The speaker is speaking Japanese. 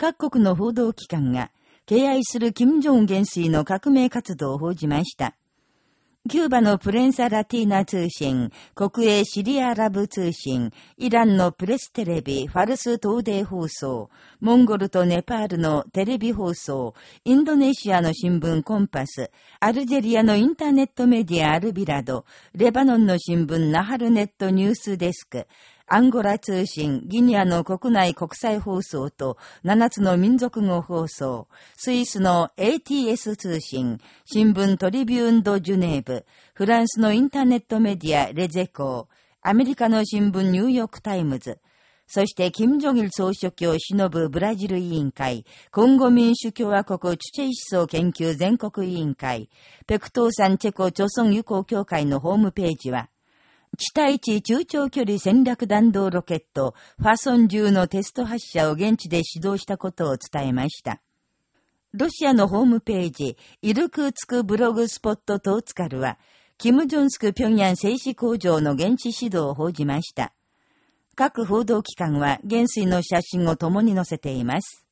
各国の報道機関が、敬愛する金正恩元帥の革命活動を報じました。キューバのプレンサ・ラティーナ通信、国営シリア・ラブ通信、イランのプレステレビ、ファルス東デ放送、モンゴルとネパールのテレビ放送、インドネシアの新聞コンパス、アルジェリアのインターネットメディアアルビラド、レバノンの新聞ナハルネットニュースデスク、アンゴラ通信、ギニアの国内国際放送と7つの民族語放送、スイスの ATS 通信、新聞 Tribune de Genève、フランスのインターネットメディア Les Echos、アメリカの新聞ニューヨークタイムズ、そして、金正日総書記を偲ぶブラジル委員会、コンゴ民主共和国チュチェ思想研究全国委員会、ペクトゥサンチェコ朝鮮友好協会のホームページは、地対地中長距離戦略弾道ロケット、ファソン10のテスト発射を現地で指導したことを伝えました。ロシアのホームページ、イルクーツクブログスポットトーツカルは、キム・ジョンスク平壌製紙工場の現地指導を報じました。各報道機関は元帥の写真を共に載せています。